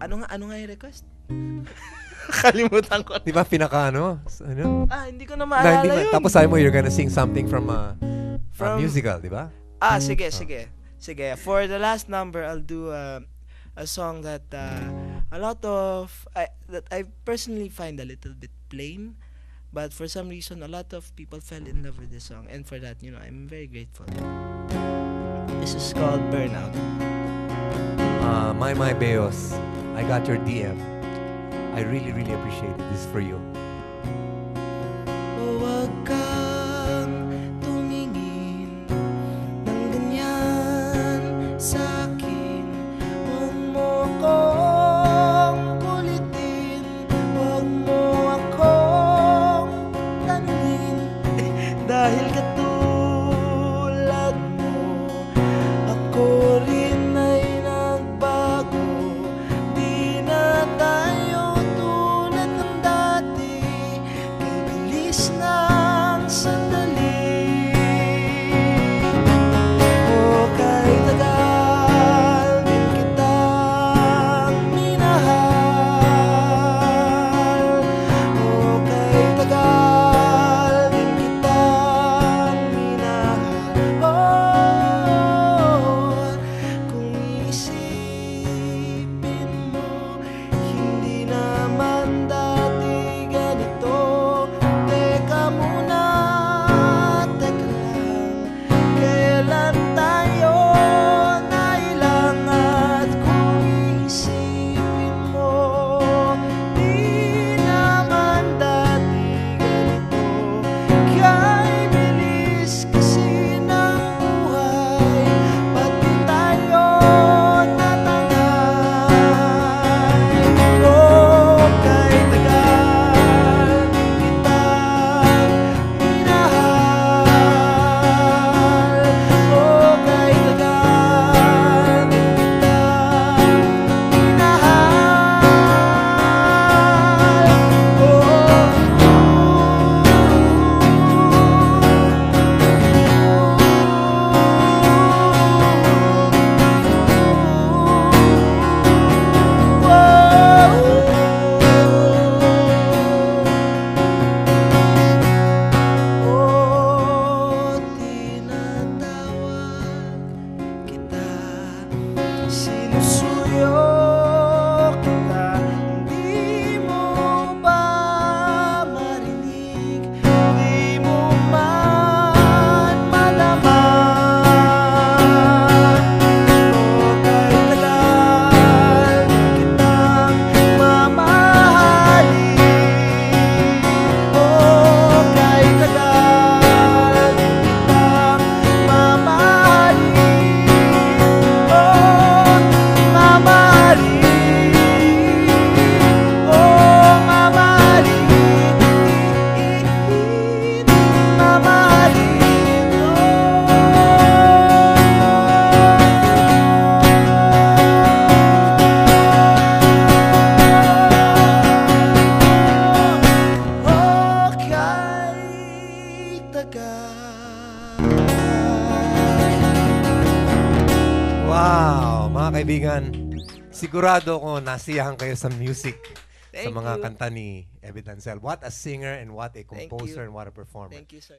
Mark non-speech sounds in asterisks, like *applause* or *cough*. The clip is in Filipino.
Ano nga, ano nga yung request? *laughs* Kalimutan ko. Di ba pinaka ano? Ano? Ah, hindi ko na Na, maalala hindi ba- yun. Tapos sabi mo, you're gonna sing something from a, from, From- musical, di ba? Ah, sige, sige. Sige, for the last number, I'll do uh, a song that uh, a lot of I, that I personally find a little bit plain, but for some reason, a lot of people fell in love with this song, and for that, you know, I'm very grateful. This is called Burnout. Uh, my, my, Beos, I got your DM. I really, really appreciate it. This is for you. Huwag kang tumingin ng ganyan sa akin Huwag mo akong kulitin Huwag mo akong tanungin Dahil katulad mo Ako rin ay nagbago Di na tayo tulad ng dati Kay bilis ng sandali. O kay tagal din kitang minahal. O kay tagal din kitang minahal Oh, Wow, mga kaibigan, sigurado ko nasiyahan kayo sa music sa Thank mga you. kanta ni Evi Dancel. What a singer and what a composer and what a performer. Thank you, sir.